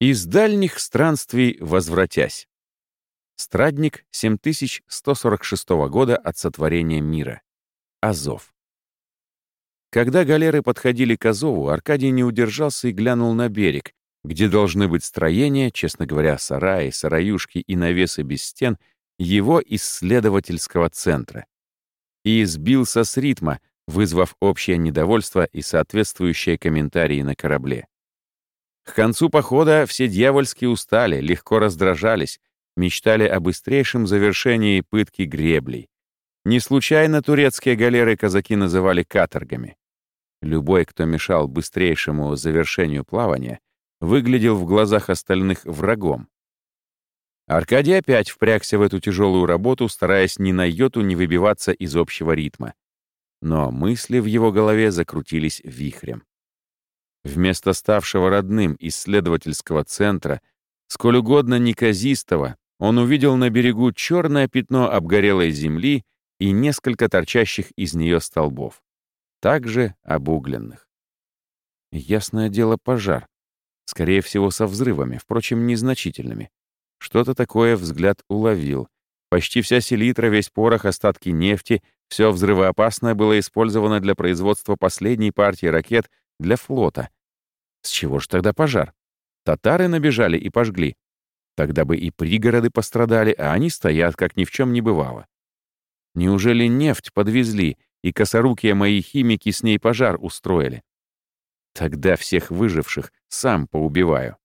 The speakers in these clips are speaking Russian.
Из дальних странствий возвратясь. Страдник 7146 года от сотворения мира. Азов. Когда галеры подходили к Азову, Аркадий не удержался и глянул на берег, где должны быть строения, честно говоря, сараи, сараюшки и навесы без стен, его исследовательского центра. И сбился с ритма, вызвав общее недовольство и соответствующие комментарии на корабле. К концу похода все дьявольски устали, легко раздражались, мечтали о быстрейшем завершении пытки греблей. Не случайно турецкие галеры казаки называли каторгами. Любой, кто мешал быстрейшему завершению плавания, выглядел в глазах остальных врагом. Аркадий опять впрягся в эту тяжелую работу, стараясь ни на йоту не выбиваться из общего ритма. Но мысли в его голове закрутились вихрем. Вместо ставшего родным исследовательского центра, сколь угодно неказистого, он увидел на берегу черное пятно обгорелой земли и несколько торчащих из нее столбов, также обугленных. Ясное дело, пожар. Скорее всего, со взрывами, впрочем, незначительными. Что-то такое взгляд уловил. Почти вся селитра, весь порох, остатки нефти, все взрывоопасное было использовано для производства последней партии ракет для флота. С чего ж тогда пожар? Татары набежали и пожгли. Тогда бы и пригороды пострадали, а они стоят, как ни в чем не бывало. Неужели нефть подвезли, и косорукие мои химики с ней пожар устроили? Тогда всех выживших сам поубиваю.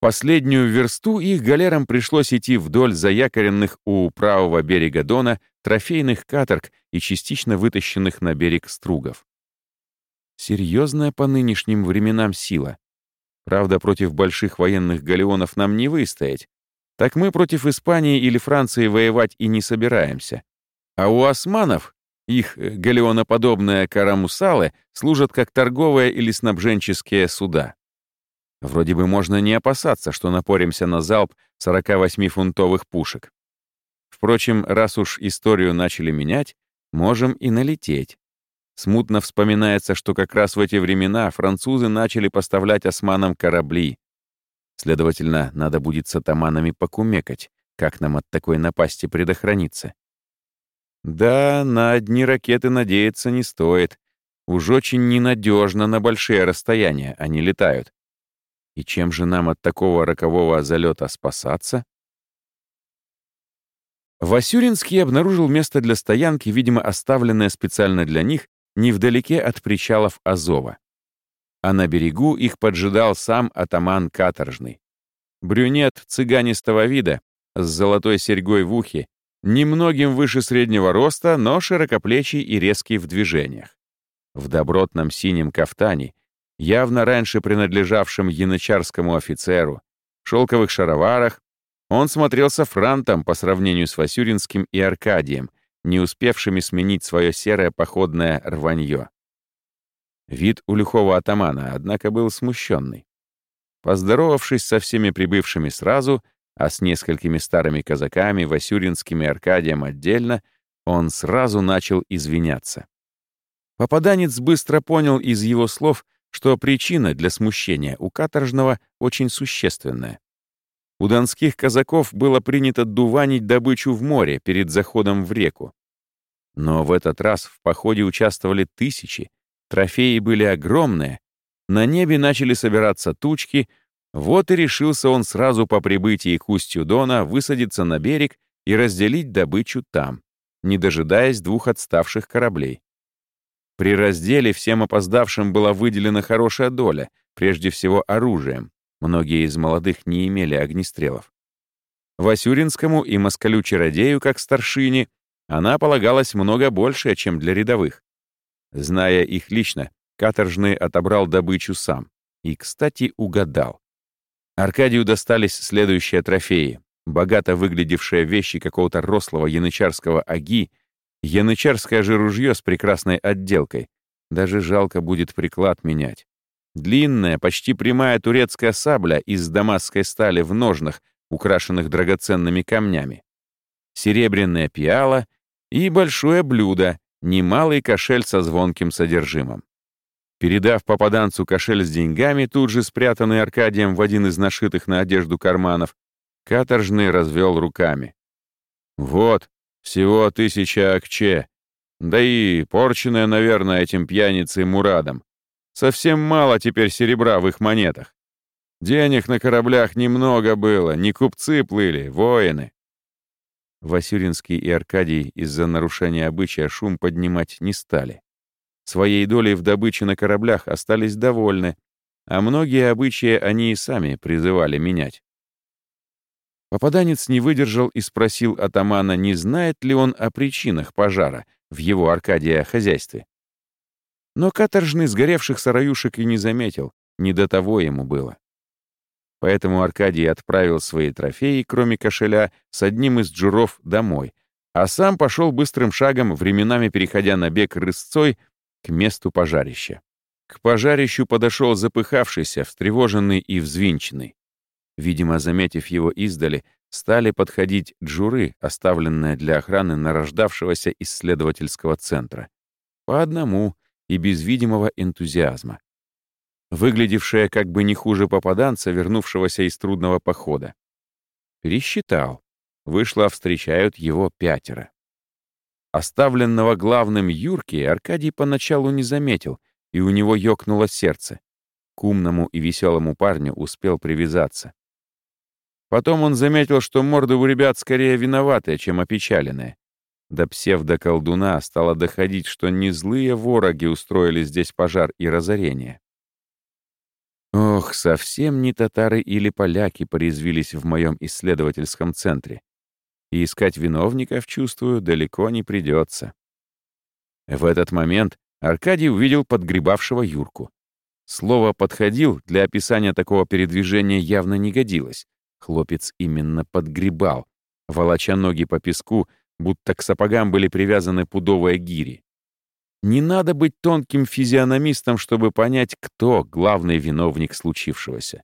Последнюю версту их галерам пришлось идти вдоль заякоренных у правого берега Дона трофейных каторг и частично вытащенных на берег стругов. Серьезная по нынешним временам сила. Правда, против больших военных галеонов нам не выстоять, так мы против Испании или Франции воевать и не собираемся. А у османов их э, галеоноподобные карамусалы служат как торговые или снабженческие суда. Вроде бы можно не опасаться, что напоримся на залп 48-фунтовых пушек. Впрочем, раз уж историю начали менять, можем и налететь. Смутно вспоминается, что как раз в эти времена французы начали поставлять османам корабли. Следовательно, надо будет с атаманами покумекать, как нам от такой напасти предохраниться. Да, на одни ракеты надеяться не стоит. Уж очень ненадежно на большие расстояния они летают. И чем же нам от такого рокового залета спасаться? Васюринский обнаружил место для стоянки, видимо, оставленное специально для них, невдалеке от причалов Азова а на берегу их поджидал сам атаман каторжный. Брюнет цыганистого вида, с золотой серьгой в ухе, немногим выше среднего роста, но широкоплечий и резкий в движениях. В добротном синем кафтане, явно раньше принадлежавшем янычарскому офицеру, шелковых шароварах, он смотрелся франтом по сравнению с Васюринским и Аркадием, не успевшими сменить свое серое походное рванье. Вид у лихого атамана, однако, был смущенный. Поздоровавшись со всеми прибывшими сразу, а с несколькими старыми казаками, Васюринским и Аркадием отдельно, он сразу начал извиняться. Попаданец быстро понял из его слов, что причина для смущения у каторжного очень существенная. У донских казаков было принято дуванить добычу в море перед заходом в реку. Но в этот раз в походе участвовали тысячи, Трофеи были огромные, на небе начали собираться тучки, вот и решился он сразу по прибытии к устью Дона высадиться на берег и разделить добычу там, не дожидаясь двух отставших кораблей. При разделе всем опоздавшим была выделена хорошая доля, прежде всего оружием. Многие из молодых не имели огнестрелов. Васюринскому и москалю-чародею, как старшине, она полагалась много большая, чем для рядовых. Зная их лично, каторжный отобрал добычу сам. И, кстати, угадал. Аркадию достались следующие трофеи. Богато выглядевшие вещи какого-то рослого янычарского аги, янычарское же ружье с прекрасной отделкой. Даже жалко будет приклад менять. Длинная, почти прямая турецкая сабля из дамасской стали в ножнах, украшенных драгоценными камнями. Серебряная пиала и большое блюдо, немалый кошель со звонким содержимым. Передав попаданцу кошель с деньгами, тут же спрятанный Аркадием в один из нашитых на одежду карманов, каторжный развел руками. «Вот, всего тысяча акче, да и порченная, наверное, этим пьяницей Мурадом. Совсем мало теперь серебра в их монетах. Денег на кораблях немного было, не купцы плыли, воины». Васюринский и Аркадий из-за нарушения обычая шум поднимать не стали. Своей долей в добыче на кораблях остались довольны, а многие обычаи они и сами призывали менять. Попаданец не выдержал и спросил атамана, не знает ли он о причинах пожара в его Аркадия хозяйстве. Но каторжный сгоревших сараюшек и не заметил, не до того ему было. Поэтому Аркадий отправил свои трофеи, кроме кошеля, с одним из джуров домой, а сам пошел быстрым шагом, временами переходя на бег рысцой, к месту пожарища. К пожарищу подошел запыхавшийся, встревоженный и взвинченный. Видимо, заметив его издали, стали подходить джуры, оставленные для охраны нарождавшегося исследовательского центра. По одному и без видимого энтузиазма. Выглядевшая как бы не хуже попаданца, вернувшегося из трудного похода. Пересчитал. Вышло, встречают его пятеро. Оставленного главным Юрки Аркадий поначалу не заметил, и у него ёкнуло сердце. К умному и веселому парню успел привязаться. Потом он заметил, что морды у ребят скорее виноватые, чем опечаленные. До псевдоколдуна стало доходить, что не злые вороги устроили здесь пожар и разорение. Ох, совсем не татары или поляки порезвились в моем исследовательском центре и искать виновников, чувствую, далеко не придется. В этот момент Аркадий увидел подгребавшего Юрку. Слово «подходил» для описания такого передвижения явно не годилось. Хлопец именно подгребал, волоча ноги по песку, будто к сапогам были привязаны пудовые гири. Не надо быть тонким физиономистом, чтобы понять, кто главный виновник случившегося.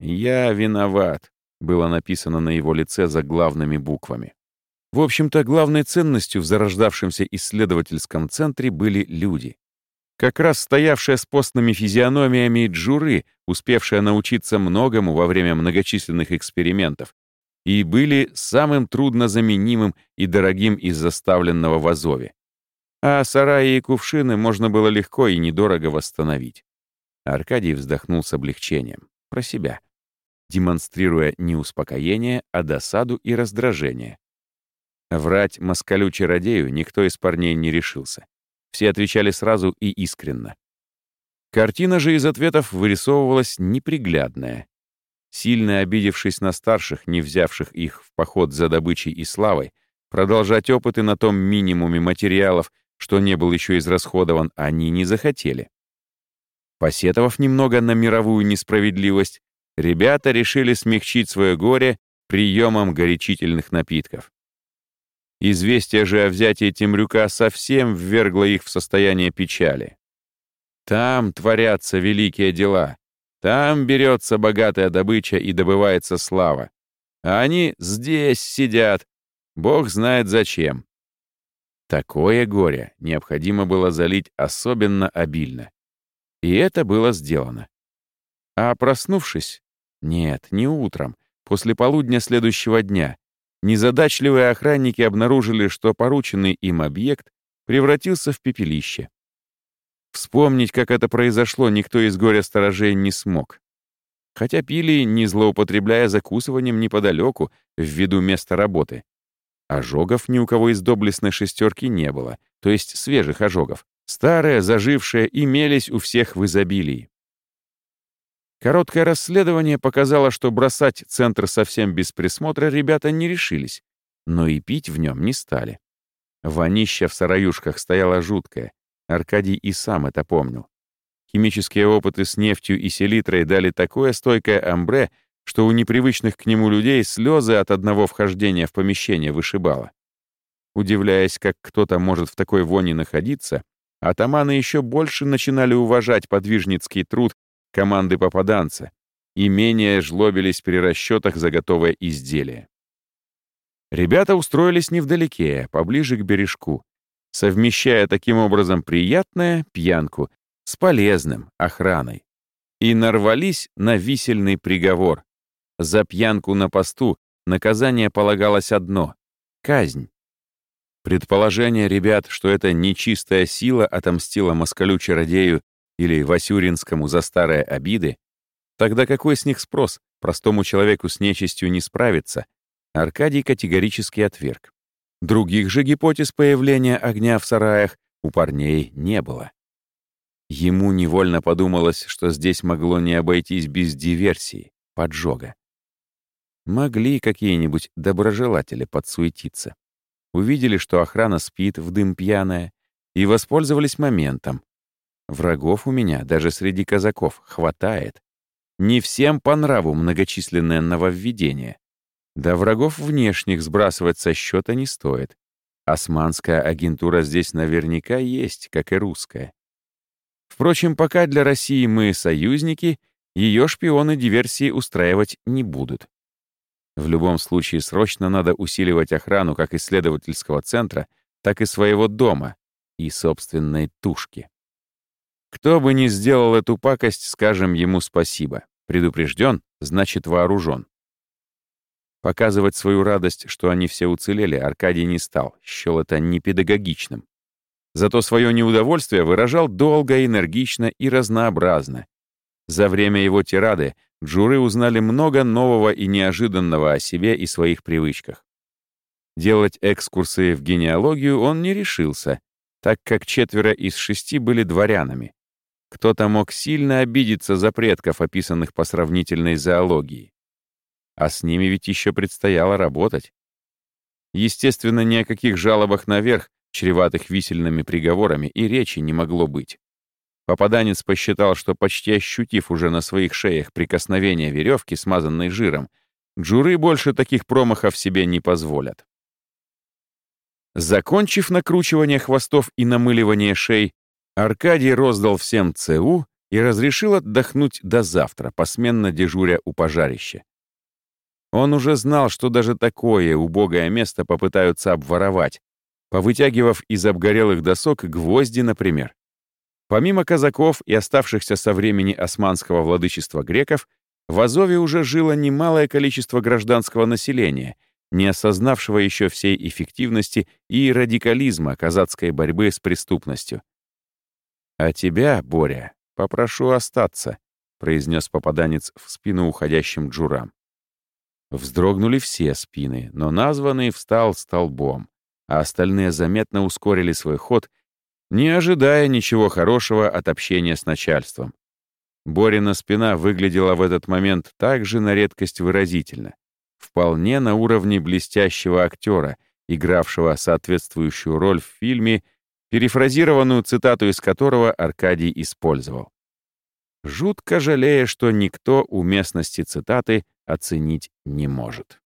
«Я виноват», было написано на его лице за главными буквами. В общем-то, главной ценностью в зарождавшемся исследовательском центре были люди. Как раз стоявшая с постными физиономиями джуры, успевшая научиться многому во время многочисленных экспериментов, и были самым труднозаменимым и дорогим из заставленного в Азове. А сараи и кувшины можно было легко и недорого восстановить. Аркадий вздохнул с облегчением. Про себя демонстрируя не успокоение, а досаду и раздражение. Врать москалю-чародею никто из парней не решился. Все отвечали сразу и искренно. Картина же из ответов вырисовывалась неприглядная. Сильно обидевшись на старших, не взявших их в поход за добычей и славой, продолжать опыты на том минимуме материалов, что не был еще израсходован, они не захотели. Посетовав немного на мировую несправедливость, ребята решили смягчить свое горе приемом горячительных напитков. Известие же о взятии Темрюка совсем ввергло их в состояние печали. Там творятся великие дела, там берется богатая добыча и добывается слава. А они здесь сидят, бог знает зачем. Такое горе необходимо было залить особенно обильно. И это было сделано. А проснувшись, нет, не утром, после полудня следующего дня. Незадачливые охранники обнаружили, что порученный им объект превратился в пепелище. Вспомнить, как это произошло, никто из горя сторожей не смог. Хотя пили, не злоупотребляя закусыванием неподалеку, в виду места работы. Ожогов ни у кого из доблестной шестерки не было, то есть свежих ожогов. Старые, зажившие, имелись у всех в изобилии. Короткое расследование показало, что бросать центр совсем без присмотра ребята не решились, но и пить в нем не стали. Вонища в сараюшках стояла жуткая. Аркадий и сам это помнил. Химические опыты с нефтью и селитрой дали такое стойкое амбре, что у непривычных к нему людей слезы от одного вхождения в помещение вышибало. Удивляясь, как кто-то может в такой вони находиться, атаманы еще больше начинали уважать подвижницкий труд команды попаданца и менее жлобились при расчетах за готовое изделие. Ребята устроились невдалеке, поближе к бережку, совмещая таким образом приятное, пьянку, с полезным, охраной. И нарвались на висельный приговор. За пьянку на посту наказание полагалось одно — казнь. Предположение ребят, что это нечистая сила отомстила москалю-чародею или Васюринскому за старые обиды, тогда какой с них спрос? Простому человеку с нечистью не справиться. Аркадий категорически отверг. Других же гипотез появления огня в сараях у парней не было. Ему невольно подумалось, что здесь могло не обойтись без диверсии, поджога. Могли какие-нибудь доброжелатели подсуетиться. Увидели, что охрана спит в дым пьяная, и воспользовались моментом. Врагов у меня, даже среди казаков, хватает. Не всем по нраву многочисленное нововведение. Да врагов внешних сбрасывать со счета не стоит. Османская агентура здесь наверняка есть, как и русская. Впрочем, пока для России мы союзники, ее шпионы диверсии устраивать не будут. В любом случае, срочно надо усиливать охрану как исследовательского центра, так и своего дома и собственной тушки. Кто бы ни сделал эту пакость, скажем ему спасибо. Предупрежден, значит вооружен. Показывать свою радость, что они все уцелели, Аркадий не стал, счел это непедагогичным. Зато свое неудовольствие выражал долго, энергично и разнообразно. За время его тирады джуры узнали много нового и неожиданного о себе и своих привычках. Делать экскурсы в генеалогию он не решился, так как четверо из шести были дворянами. Кто-то мог сильно обидеться за предков, описанных по сравнительной зоологии. А с ними ведь еще предстояло работать. Естественно, ни о каких жалобах наверх, чреватых висельными приговорами, и речи не могло быть. Попаданец посчитал, что почти ощутив уже на своих шеях прикосновение веревки, смазанной жиром, джуры больше таких промахов себе не позволят. Закончив накручивание хвостов и намыливание шей, Аркадий роздал всем ЦУ и разрешил отдохнуть до завтра, посменно дежуря у пожарища. Он уже знал, что даже такое убогое место попытаются обворовать, повытягивав из обгорелых досок гвозди, например. Помимо казаков и оставшихся со времени османского владычества греков, в Азове уже жило немалое количество гражданского населения, не осознавшего еще всей эффективности и радикализма казацкой борьбы с преступностью. «А тебя, Боря, попрошу остаться», — произнес попаданец в спину уходящим джурам. Вздрогнули все спины, но названный встал столбом, а остальные заметно ускорили свой ход, не ожидая ничего хорошего от общения с начальством. Борина спина выглядела в этот момент также на редкость выразительно, вполне на уровне блестящего актера, игравшего соответствующую роль в фильме перефразированную цитату из которого Аркадий использовал. Жутко жалея, что никто уместности цитаты оценить не может.